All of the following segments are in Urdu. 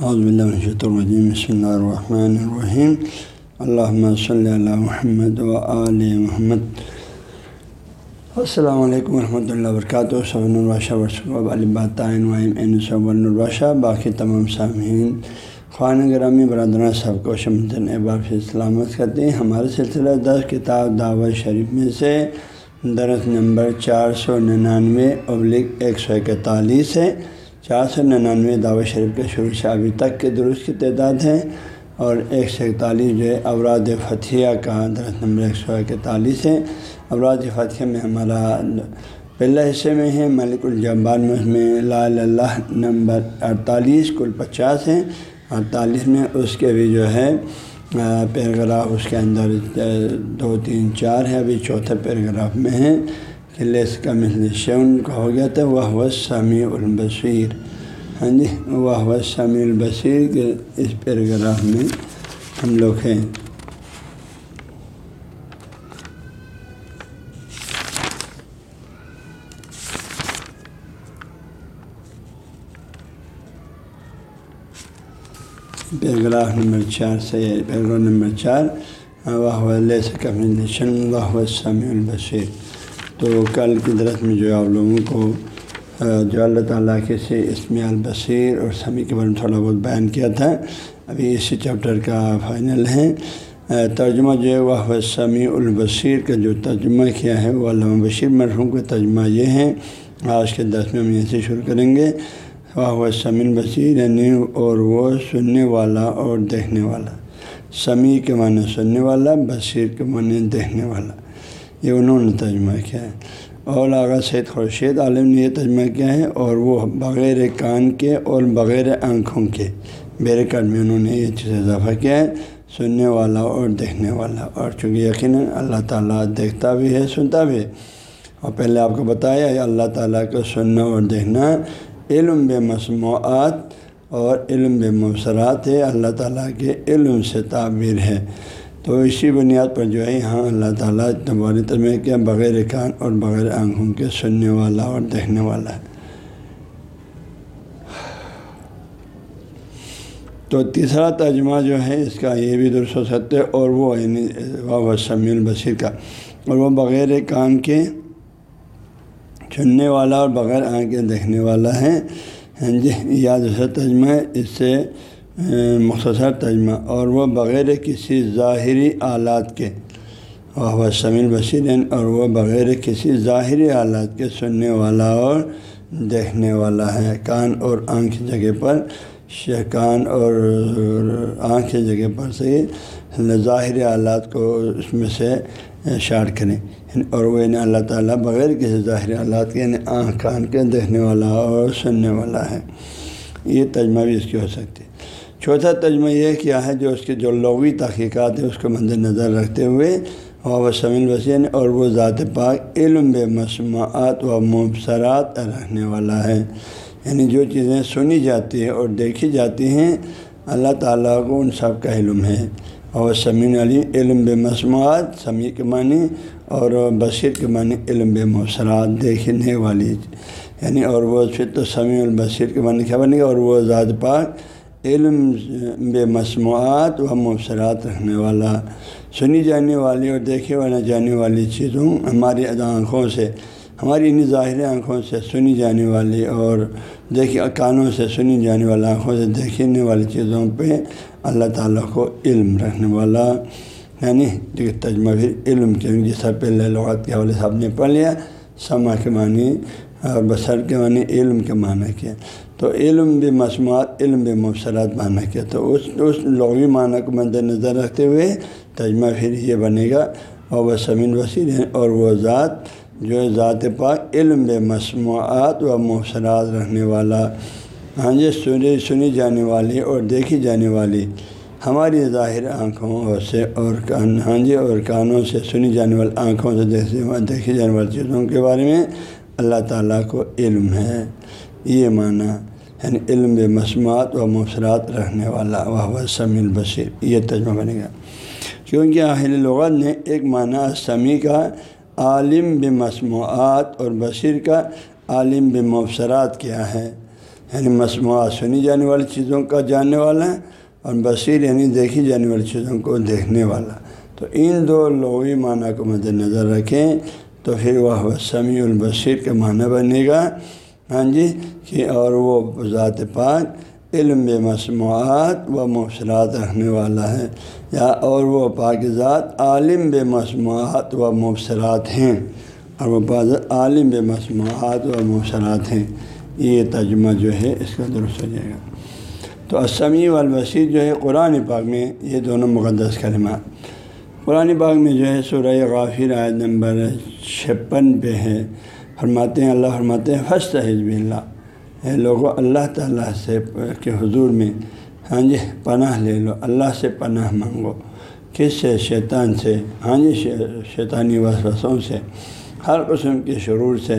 الرجیم بسم اللہ الرحمن الرحیم اللہ صلی اللہ محمد و علیہ محمد. السلام علیکم ورحمۃ اللہ وبرکاتہ صبن الباشہ ورثب الباطین وائم الباشہ باقی تمام سامعین، خوان گرامی، برادران سب کو شمدن احباب سے سلامت کرتے ہیں. ہمارے سلسلہ دس کتاب دعوت شریف میں سے درس نمبر چار سو ننانوے ابلک ایک سو اکتالیس ہے۔ چار سو ننانوے دعوت شریف کے شروع سے ابھی تک کے درست کی تعداد ہے اور ایک سو اکتالیس جو ہے اوراد فتھیہ کا درخت نمبر ایک سو اکتالیس ہے۔ اوراد فتھیہ میں ہمارا پہلا حصے میں ہے، ملک الجبان میں اس میں لا اللہ نمبر اڑتالیس، کل پچاس ہیں اڑتالیس میں اس کے بھی جو ہے پیراگراف اس کے اندر دو تین چار ہے، ابھی چوتھے پیراگراف میں ہے۔ لیس کا مثل شیون کا ہو گیا تھا وہ سمیع البصیر ہاں جی وہ سمیع البصیر کے اس پیراگراف میں ہم لوگ ہیں پیراگراف نمبر چار. سے پیراگراف نمبر چار وہ لیس کا مثل شن وہ سمیع البصیر تو کل کی درخت میں جو ہے آپ لوگوں کو جو اللہ تعالیٰ کے سے اسم البصیر اور سمیع کے بارے میں تھوڑا بہت بیان کیا تھا۔ ابھی اسی چیپٹر کا فائنل ہے۔ ترجمہ جو ہے وہ سمیع البصیر کا جو ترجمہ کیا ہے، وہ علامہ بشیر مرحوم کا ترجمہ یہ ہے۔ آج کے دس میں ہم یہیں سے شروع کریں گے۔ وہ سمیع البصیر یعنی اور وہ سننے والا اور دیکھنے والا۔ سمیع کے معنی سننے والا، بصیر کے معنی دیکھنے والا۔ یہ انہوں نے ترجمہ کیا ہے۔ اور آغا سید خورشید عالم نے یہ ترجمہ کیا ہے اور وہ بغیر کان کے اور بغیر آنکھوں کے بیر کان میں انہوں نے یہ چیز اضافہ کیا ہے۔ سننے والا اور دیکھنے والا۔ اور چونکہ یقیناً اللہ تعالیٰ دیکھتا بھی ہے، سنتا بھی ہے۔ اور پہلے آپ کو بتایا اللہ تعالیٰ کا سننا اور دیکھنا علم بے مصنوعات اور علم بے مبصرات ہے۔ اللہ تعالیٰ کے علم سے تعبیر ہے۔ تو اسی بنیاد پر جو ہے، یہاں اللہ تعالیٰ تمہاری ترمے کیا بغیر کان اور بغیر آنکھوں کے سننے والا اور دیکھنے والا ہے۔ تو تیسرا ترجمہ جو ہے، اس کا یہ بھی درست ہو سکتے اور وہ یعنی وہ البصیر کا۔ اور وہ بغیر کان کے سننے والا اور بغیر آنکھ کے دیکھنے والا ہے۔ ہاں جی یا دوسرا ترجمہ ہے۔ اس سے مختصر ترجمہ، اور وہ بغیر کسی ظاہری آلات کے وہ سمیل بصیر اور وہ بغیر کسی ظاہری آلات کے سننے والا اور دیکھنے والا ہے۔ کان اور آنکھ کی جگہ پر کان اور آنکھ کی جگہ پر سے ظاہری آلات کو اس میں سے شارٹ کریں۔ اور وہ یعنی اللہ تعالیٰ بغیر کسی ظاہری آلات کے یعنی آنکھ، کان کے دیکھنے والا اور سننے والا ہے۔ یہ ترجمہ بھی اس کی ہو سکتی۔ ہے چوتھا ترجمہ یہ کیا ہے جو اس کے جو لغوی تحقیقات ہیں اس کو مد نظر رکھتے ہوئے وہ سمیل وسین اور وہ ذات پاک علم بے مصنوعات و مبصرات رکھنے والا ہے۔ یعنی جو چیزیں سنی جاتی ہیں اور دیکھی جاتی ہیں، اللہ تعالیٰ کو ان سب کا علم ہے۔ اور سمین علی علم بے مصنوعات سمیع کے معنی اور بصیر کے معنی علم بے مبصرات دیکھنے والی۔ یعنی اور وہ پھر تو سمیع البصیر کے معنی کیا بنے گا؟ اور وہ ذات پاک علم، بے مصنوعات و مبصرات رکھنے والا، سنی جانے والی اور دیکھے والا جانے والی چیزوں، ہماری آنکھوں سے، ہماری انہیں ظاہر آنکھوں سے سنی جانے والی اور دیکھے کانوں سے سنی جانے والی آنکھوں سے دیکھنے والی چیزوں پہ اللہ تعالیٰ کو علم رکھنے والا یعنی تجمہ پھر علم کے جیسا پہلے لغات کے حوالے صاحب نے پڑھ لیا سما کے معنی اور بسر کے معنی، علم کے معنی کیا تو علم بھی مصنوعات، علم بھی مبصرات معنی کیا تو اس اس لغوی معنی کو مد نظر رکھتے ہوئے تجمہ پھر یہ بنے گا۔ اور وہ سمین وسیع ہیں اور وہ ذات جو ذات پاک، علم بے مصنوعات و مبصرات رکھنے والا۔ ہاں جی سنی سنی جانے والی اور دیکھی جانے والی۔ ہماری ظاہر آنکھوں سے اور کان ہاں جی اور کانوں سے، سنی جانے والی آنکھوں سے دیکھی جانے والی چیزوں کے بارے میں اللہ تعالیٰ کو علم ہے۔ یہ معنی یعنی علم بے مصنوعات و مبصرات رکھنے والا، وہ سمیع البصیر، یہ تجمہ بنے گا۔ کیونکہ اہل لغت نے ایک معنی سمیع کا، عالم بے مصنوعات اور بصیر کا عالم بے مبصرات کیا ہے۔ یعنی مصنوعات سنی جانے والی چیزوں کا جاننے والا ہے اور بصیر یعنی دیکھی جانے والی چیزوں کو دیکھنے والا۔ تو ان دو لغوی معنی کو مد نظر رکھیں تو پھر وہ سمیع البصیر کا معنی بنے گا۔ ہاں جی کہ اور وہ ذات پاک علم بے مصنوعات و مبصرات رکھنے والا ہے، یا اور وہ پاک ذات عالم بے مصنوعات و مبصرات ہیں، اور وہ پاک عالم بے مصنوعات و مبصرات ہیں۔ یہ ترجمہ جو ہے، اس کا درست ہو جائے گا۔ تو اسمی والبصیر جو ہے، قرآن پاک میں یہ دونوں مقدس کلمات قرآن پاک میں جو ہے، سورہ غافر عائد نمبر چھپن پہ ہے۔ فرماتے ہیں، اللہ فرماتے ہیں فسٹ حزب اللہ اے لوگوں اللہ تعالیٰ سے، کے حضور میں ہاں جی پناہ لے لو، اللہ سے پناہ مانگو۔ کس سے؟ شیطان سے۔ ہاں جی شیطانی وسوسوں سے۔ ہر قسم کے شرور سے۔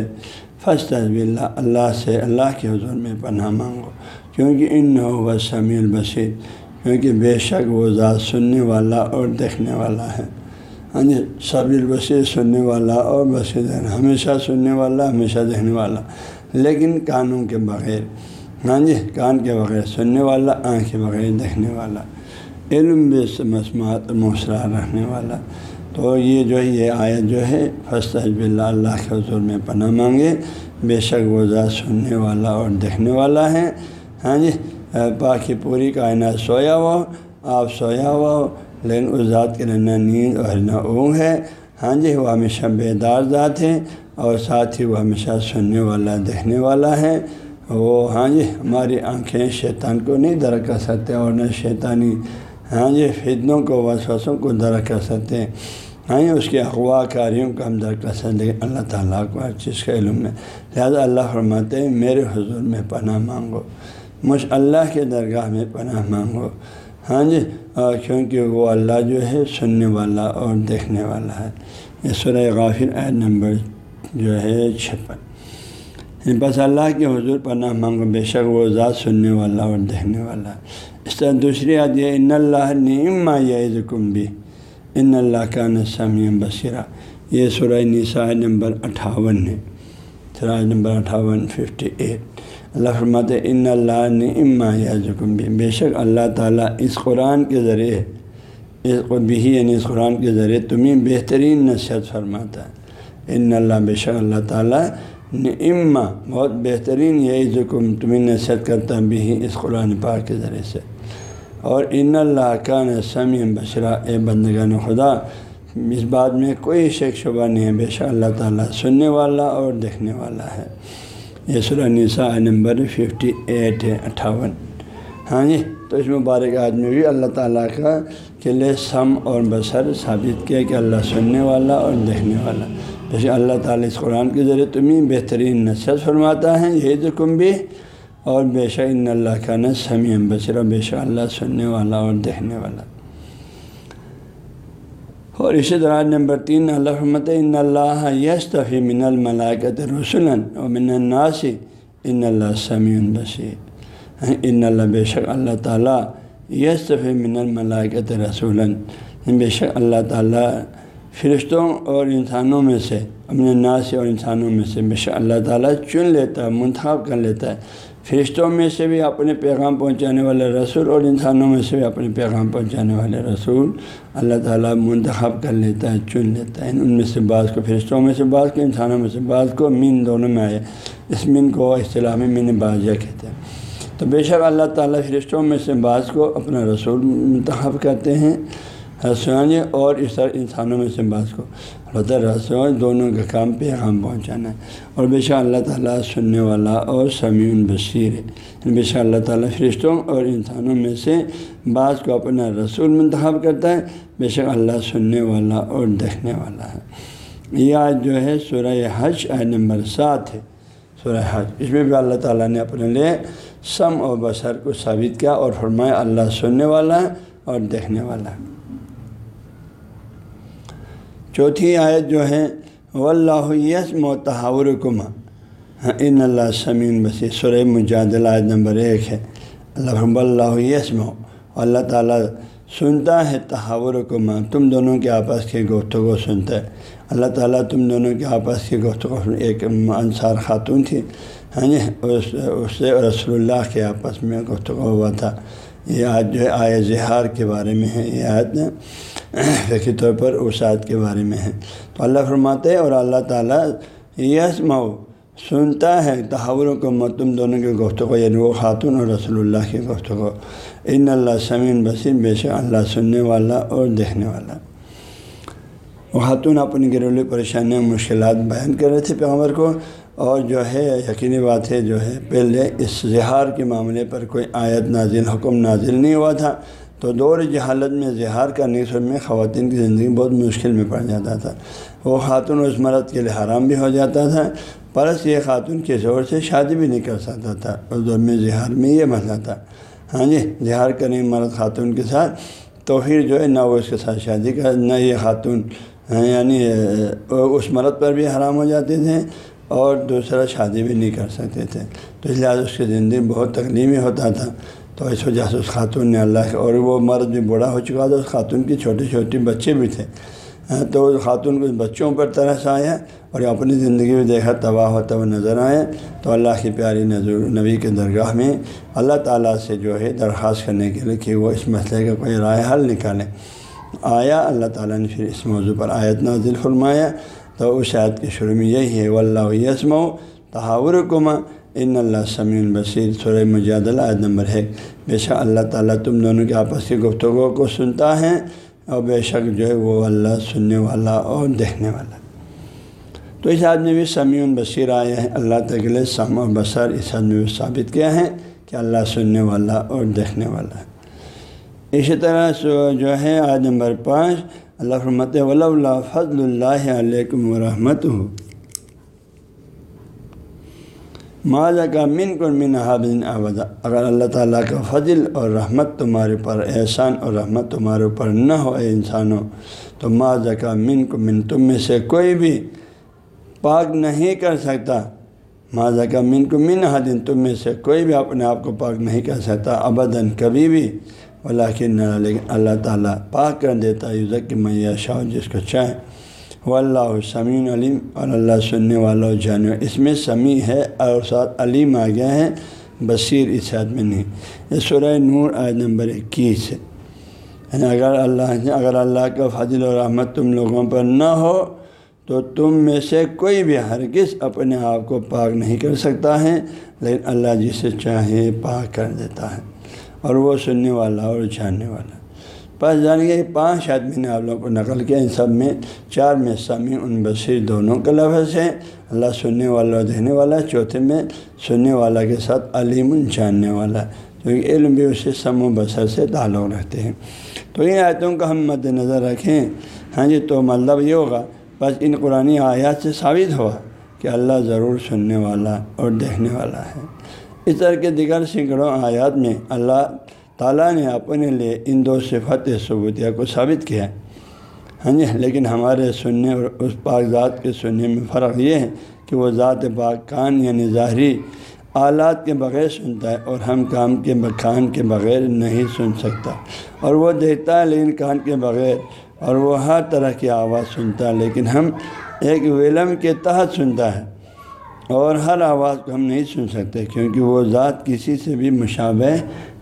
فسٹ حزب اللہ اللہ سے، اللہ کے حضور میں پناہ مانگو۔ کیونکہ ان و سمیع البصیر۔ کیونکہ بے شک وہ ذات سننے والا اور دیکھنے والا ہے۔ یعنی ہاں جی صبر بصیر سننے والا اور بصیر ہمیشہ سننے والا، ہمیشہ دیکھنے والا۔ لیکن کانوں کے بغیر ہاں جی کان کے بغیر سننے والا، آنکھ کے بغیر دیکھنے والا۔ علم بے مسمات مؤثرات رکھنے والا۔ تو یہ جو ہے، یہ آیت جو ہے فسط حجب اللہ اللہ کے حضور میں پناہ مانگے۔ بے شک وہ ذات سننے والا اور دیکھنے والا ہے۔ ہاں جی باقی پوری کائنات سویا ہوا، آپ سویا ہوا۔ ہو لیکن اس ذات کے نہ نیند اور نہ اونگ ہے۔ ہاں جی وہ ہمیشہ بیدار ذات ہے اور ساتھ ہی وہ ہمیشہ سننے والا، دیکھنے والا ہے۔ وہ ہاں جی ہماری آنکھیں شیطان کو نہیں درک کر سکتے اور نہ شیطانی ہاں جی فتنوں کو، وسوسوں کو درک کر سکتے ہاں جی اس کے اغوا کاریوں کو ہم درک کر سکتے لیکن اللہ تعالیٰ کو ہر چیز کے علم میں لہٰذا اللہ فرماتے ہیں، میرے حضور میں پناہ مانگو۔ مجھ اللہ کے درگاہ میں پناہ مانگو۔ ہاں جی اور کیونکہ وہ اللہ جو ہے سننے والا اور دیکھنے والا ہے۔ یہ سورہ غافر عید نمبر جو ہے چھپن۔ یعنی بس اللہ کے حضور پناہ مانگو، بے شک وہ ذات سننے والا اور دیکھنے والا ہے۔ اس طرح دوسری یاد یہ ان اللہ نعما یہ بھی ان اللہ کا نسم بصیرہ یہ سورہ نساء نمبر اٹھاون ہے۔ سراج نمبر اٹھاون ففٹی ایٹ اللہ فرماتے ان اللہ نے اما یا بھی بے شک اللہ تعالیٰ اس قرآن کے ذریعے اس بھی یعنی اس قرآن کے ذریعے تمہیں بہترین نصیحت فرماتا ہے۔ ان اللہ بے شک اللہ تعالیٰ نے اما بہت بہترین یہ ذکم تمہیں نصیحت کرتا بھی اس قرآن پاک کے ذریعے سے۔ اور ان اللہ کا نسمی بشرا اے بندگان خدا، اس بات میں کوئی شک شبہ نہیں ہے، بے شک اللہ تعالیٰ سننے والا اور دیکھنے والا ہے۔ یہ سورہ نمبر ففٹی ایٹ ہے، اٹھاون۔ ہاں جی تو اس مبارک آدمی بھی اللہ تعالیٰ کا کے لیے سم اور بسر ثابت کیا کہ اللہ سننے والا اور دیکھنے والا۔ جیسے اللہ تعالیٰ اس قرآن کے ذریعے تمہیں بہترین نصیحت فرماتا ہے، یہی تو کم بھی۔ اور بے شک ان اللہ کا نہ سمیم بصر بے شک اللہ سننے والا اور دیکھنے والا۔ اور اسی طرح نمبر تین، اللہ رحمت ان اللہ یستفی من الملاکت رسول و من الناس، ان اللہ سمیع بصیر۔ ان اللہ بے شک اللہ تعالیٰ یستفی من الملاکت رسول بے شک اللہ تعالیٰ فرشتوں اور انسانوں میں سے اپنے ناس اور انسانوں میں سے بے شک اللہ تعالیٰ چن لیتا ہے، منتخب کر لیتا ہے۔ فرشتوں میں سے بھی اپنے پیغام پہنچانے والے رسول اور انسانوں میں سے بھی اپنے پیغام پہنچانے والے رسول اللہ تعالیٰ منتخب کر لیتا ہے، چن لیتا ہے۔ ان میں سے بعض کو فرشتوں میں سے، بعض کو انسانوں میں سے، بعض کو مین دونوں میں آئے۔ اس مین کو اصطلاح میں مین بازیا کہتے ہیں۔ تو بے شک اللہ تعالیٰ فرشتوں میں سے بعض کو اپنا رسول منتخب کرتے ہیں۔ حسانی اور اس طرح انسانوں میں سے بعض کو۔ البتہ رسول دونوں کا کام پیغام پہنچانا ہے۔ اور بے شک اللہ تعالیٰ سننے والا اور سمیع بصیر ہے۔ یعنی بے شک اللہ تعالیٰ فرشتوں اور انسانوں میں سے بعض کو اپنا رسول منتخب کرتا ہے۔ بے شک اللہ سننے والا اور دیکھنے والا ہے۔ یہ آج جو ہے سورہ حج آئے نمبر سات ہے۔ سورہ حج۔ اس میں بھی اللہ تعالیٰ نے اپنے لیے سم اور بصر کو ثابت کیا اور فرمایا اللہ سننے والا ہے اور دیکھنے والا ہے۔ چوتھی آیت جو ہے و یسم و تحور ان اللہ سمین بسی سر مجادل آیت نمبر ایک ہے۔ اللہ اللہ یسم اللہ تعالیٰ سنتا ہے تحور کما تم دونوں کے آپس کے گفتگو سنتا ہے۔ اللہ تعالیٰ تم دونوں کے آپس کی گفتگو ایک انصار خاتون تھی ہاں جی اس سے رسول اللہ کے آپس میں گفتگو ہوا تھا۔ یہ آج جو ہے آئے زہار کے بارے میں ہے، یہ آیت فقی طور پر اس آیت کے بارے میں ہے۔ تو اللہ فرماتے اور اللہ تعالیٰ یس مئو سنتا ہے تحور کو متم دونوں کے گفتگو یعنی وہ خاتون اور رسول اللہ کی گفتگو۔ ان اللہ سمین بصیر، بے شک اللہ سننے والا اور دیکھنے والا۔ وہ خاتون اپنی گھریلو پریشانیاں، مشکلات بیان کر رہے تھے پیغمبر کو۔ اور جو ہے، یقینی بات ہے، جو ہے، پہلے اس زہار کے معاملے پر کوئی آیت نازل، حکم نازل نہیں ہوا تھا۔ تو دور جہالت میں زہار کرنے کے میں خواتین کی زندگی بہت مشکل میں پڑ جاتا تھا۔ وہ خاتون اس مرد کے لیے حرام بھی ہو جاتا تھا پرس یہ خاتون کے زور سے شادی بھی نہیں کر سکتا تھا۔ اس دور میں زہار میں یہ مسئلہ تھا۔ ہاں جی زہار کرنے مرد خاتون کے ساتھ تو پھر جو ہے، نہ وہ اس کے ساتھ شادی کر، نہ یہ خاتون ہاں، یعنی اس مرد پر بھی حرام ہو جاتے تھے۔ اور دوسرا شادی بھی نہیں کر سکتے تھے۔ تو اس لحاظ اس کی زندگی بہت تکلیمی ہوتا تھا۔ تو اس وجہ سے اس خاتون نے اللہ اور وہ مرد بھی بوڑھا ہو چکا تھا۔ اس خاتون کی چھوٹے چھوٹے بچے بھی تھے۔ ہاں، تو خاتون کو بچوں پر طرح آیا اور اپنی زندگی میں دیکھا، تباہ ہوتا ہوا نظر آئے۔ تو اللہ کی پیاری نظر نبی کے درگاہ میں اللہ تعالیٰ سے جو ہے درخواست کرنے کے لیے کہ وہ اس مسئلے کا کوئی رائے حل نکالیں آیا، اللہ تعالیٰ نے پھر اس موضوع پر آیت نازل فرمایا۔ تو اس آیت کے شروع میں یہی ہے، واللہ یسم و تحاور کما ان اللہ سمیع البصیر سورہ مجادلہ عید نمبر ہے۔ بے شک اللہ تعالیٰ تم دونوں کے آپس کی گفتگو کو سنتا ہے اور بے شک جو ہے وہ اللہ سننے والا اور دیکھنے والا۔ تو اس آدمی بھی سمیع البصیر آیا ہے اللہ تعالیٰ سم و بصر اس آدمی بھی ثابت کیا ہے کہ اللہ سننے والا اور دیکھنے والا ہے۔ اسی طرح جو ہے آج نمبر پانچ، اللہ فرمت ولا فضل اللہ علیکم ورحمۃ ہو ماضا کا من کو من حابن اگر اللہ تعالیٰ کا فضل اور رحمت تمہارے پر احسان اور رحمت تمہارے اوپر نہ ہو، اے انسانوں، تو ماضا کا من کو من، تم میں سے کوئی بھی پاک نہیں کر سکتا۔ ماضا کا من کو من حدن تم میں سے کوئی بھی اپنے آپ کو پاک نہیں کر سکتا، ابداً کبھی بھی۔ لیکن اللہ تعالیٰ پاک کر دیتا یوزک میاں شاہ جس کو چاہے۔ و اللہ سمین علیم۔ اور اللہ سننے والا جانور اس میں سمیع ہے اور ساتھ علیم آ گیا ہے۔ بصیر اس میں نہیں۔ یہ سورہ نور آج نمبر اکیس ہے۔ یعنی اگر اللہ اگر اللہ کا فضل و رحمت تم لوگوں پر نہ ہو، تو تم میں سے کوئی بھی ہرگز اپنے آپ کو پاک نہیں کر سکتا ہے، لیکن اللہ جسے چاہے پاک کر دیتا ہے۔ اور وہ سننے والا اور جاننے والا۔ بس جان گے پانچ آدمی نے آپ لوگوں کو نقل کیا، ان سب میں چار میں سمیع ان بصیر دونوں کا لفظ ہے اللہ سننے والا دیکھنے والا، چوتھے میں سننے والا کے ساتھ علیم جاننے والا۔ کیونکہ علم بھی اسے سم و بصر سے تعلق رکھتے ہیں۔ تو ان آیتوں کا ہم مد نظر رکھیں۔ ہاں جی تو مطلب یہ ہوگا، بس ان قرآن آیات سے ثابت ہوا کہ اللہ ضرور سننے والا اور دیکھنے والا ہے۔ اس طرح کے دیگر سینکڑوں آیات میں اللہ تعالیٰ نے اپنے لیے ان دو صفت ثبوتیہ کو ثابت کیا ہے۔ ہاں جی لیکن ہمارے سننے اور اس پاک ذات کے سننے میں فرق یہ ہے کہ وہ ذات پاک کان یعنی ظاہری آلات کے بغیر سنتا ہے اور ہم کام کے کان کے بغیر نہیں سن سکتا۔ اور وہ دیکھتا ہے لیکن کان کے بغیر، اور وہ ہر طرح کی آواز سنتا ہے، لیکن ہم ایک ویلم کے تحت سنتا ہے۔ اور ہر آواز کو ہم نہیں سن سکتے کیونکہ وہ ذات کسی سے بھی مشابہ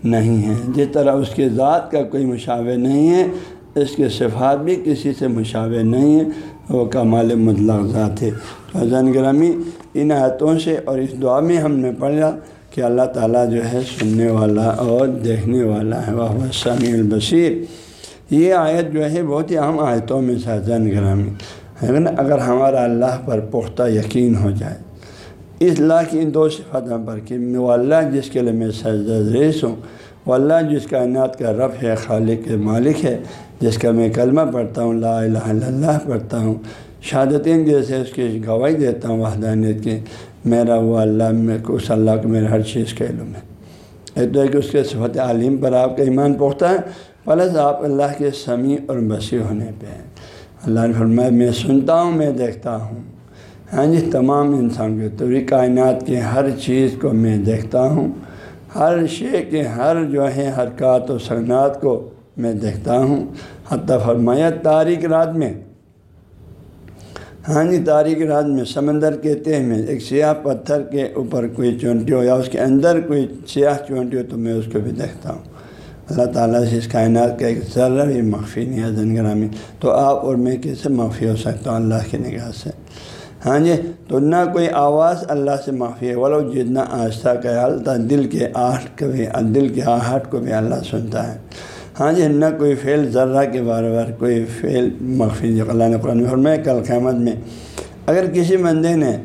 نہیں ہے۔ جس طرح اس کے ذات کا کوئی مشابہ نہیں ہے، اس کے صفات بھی کسی سے مشابہ نہیں ہے وہ کمال مطلق ذات ہے۔ تو گرامی ان آیتوں سے اور اس دعا میں ہم نے پڑھا کہ اللہ تعالیٰ جو ہے سننے والا اور دیکھنے والا ہے۔ وہ سمیع البصیر۔ یہ آیت جو ہے بہت ہی اہم آیتوں میں سے گرامی۔ ہے نا؟ اگر ہمارا اللہ پر پختہ یقین ہو جائے اس اللہ کی ان دو صفتوں پر کہ وہ اللہ جس کے لیے میں سجدہ ریس ہوں وہ اللہ جس کائنات کا رب ہے، خالق مالک ہے، جس کا میں کلمہ پڑھتا ہوں، لا الہ الا اللہ پڑھتا ہوں شہادتین جیسے اس کی گواہی دیتا ہوں، وحدانیت کی، میرا وہ اللہ، میں اس اللہ کو میرے ہر چیز کے علم ہے۔ ایک تو ہے کہ اس کے صفت عالم پر آپ کا ایمان پختہ ہے، پلس آپ اللہ کے سمیع اور بسی ہونے پہ ہیں۔ اللہ نے فرمایا، میں سنتا ہوں، میں دیکھتا ہوں۔ ہاں جی تمام انسان کے طوری کائنات کے ہر چیز کو میں دیکھتا ہوں، ہر شے کے ہر جو ہے حرکات و سکنات کو میں دیکھتا ہوں۔ حتیٰ فرمایا تاریخ رات میں۔ یعنی ہاں جی تاریخ رات میں سمندر کے تہ میں ایک سیاہ پتھر کے اوپر کوئی چونٹی ہو یا اس کے اندر کوئی سیاہ چونٹی ہو تو میں اس کو بھی دیکھتا ہوں۔ اللہ تعالیٰ سے اس کائنات کا ایک ذرہ بھی مخفی نہیں ہے زن گرامی تو آپ اور میں کیسے مخفی ہو سکتا ہوں؟ اللہ کی نگاہ سے۔ ہاں جی تو نہ کوئی آواز اللہ سے معافی ہے، ولو جتنا آہستہ کا تھا دل کے آہٹ کو بھی، دل کے آہٹ کو بھی اللہ سنتا ہے۔ ہاں جی نہ کوئی فعل ذرہ کے بار بار کوئی فعل مخفی جو اللہ نے قرآن میں کل قیامت میں۔ اگر کسی بندے نے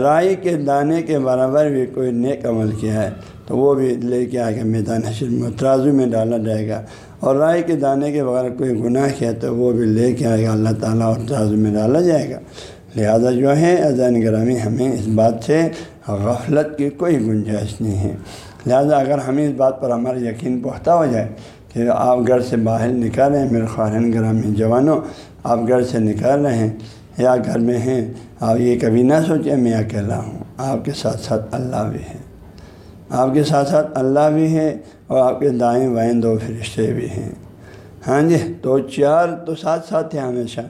رائی کے دانے کے برابر بھی کوئی نیک عمل کیا ہے، تو وہ بھی لے کے آ کے میدان حشر میں، ترازو میں ڈالا جائے گا۔ اور رائے کے دانے کے بغیر کوئی گناہ کیا، تو وہ بھی لے کے آئے گا اللہ تعالیٰ اور ترازو میں ڈالا جائے گا۔ لہذا جو ہے، اذان گرامی ہمیں اس بات سے غفلت کی کوئی گنجائش نہیں ہے۔ لہذا اگر ہمیں اس بات پر ہمارا یقین پختہ ہو جائے کہ آپ گھر سے باہر نکال رہے ہیں، میرے خواہن گرامی جوانوں، آپ گھر سے نکال رہے ہیں یا گھر میں ہیں، آپ یہ کبھی نہ سوچیں میں اکیلا ہوں۔ آپ کے ساتھ ساتھ اللہ بھی ہے آپ کے ساتھ ساتھ اللہ بھی ہے اور آپ کے دائیں بائیں دو فرشتے بھی ہیں۔ ہاں جی تو چار تو ساتھ ساتھ ہیں ہمیشہ۔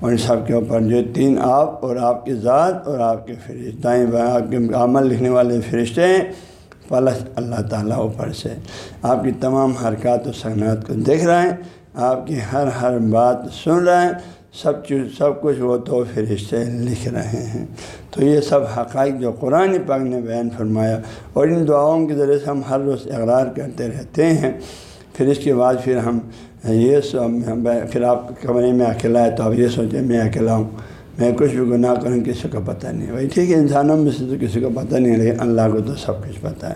اور ان سب کے اوپر جو تین آپ اور آپ کی ذات اور آپ کے فرشتے آپ کے عمل لکھنے والے فرشتے ہیں، پلس اللہ تعالیٰ اوپر سے۔ آپ کی تمام حرکات و سکنات کو دیکھ رہے ہیں، آپ کی ہر ہر بات سن رہے ہیں، سب چیز، سب کچھ وہ تو فرشتے لکھ رہے ہیں۔ تو یہ سب حقائق جو قرآن پاک نے بیان فرمایا، اور ان دعاؤں کے ذریعے سے ہم ہر روز اقرار کرتے رہتے ہیں۔ پھر اس کے بعد پھر ہم یہ سو پھر آپ کمرے میں اکیلا ہے تو آپ یہ سوچیں میں اکیلا ہوں میں کچھ بھی گناہ کروں کسی کو پتہ نہیں بھائی ٹھیک ہے انسانوں میں سے تو کسی کو پتہ نہیں لیکن اللہ کو تو سب کچھ پتہ ہے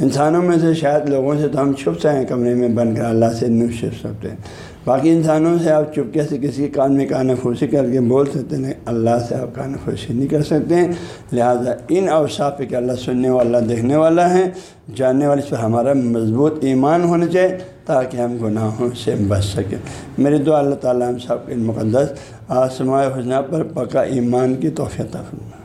انسانوں میں سے شاید لوگوں سے تو ہم چھپ سائیں کمرے میں بن کر اللہ سے نہیں چھپ سکتے باقی انسانوں سے آپ چپکے سے کسی کے کان میں کان خوشی کر کے بول سکتے ہیں، اللہ سے آپ کان خوشی نہیں کر سکتے ہیں۔ لہٰذا ان اوصاف کہ اللہ سننے والا، دیکھنے والا ہے۔ جاننے والے اس پر ہمارا مضبوط ایمان ہونا چاہیے تاکہ ہم گناہوں سے بچ سکیں۔ میرے دعا اللہ تعالیٰ ہم سب کے مقدس آسمائے حسنہ پر پکا ایمان کی توفیع فرمائے۔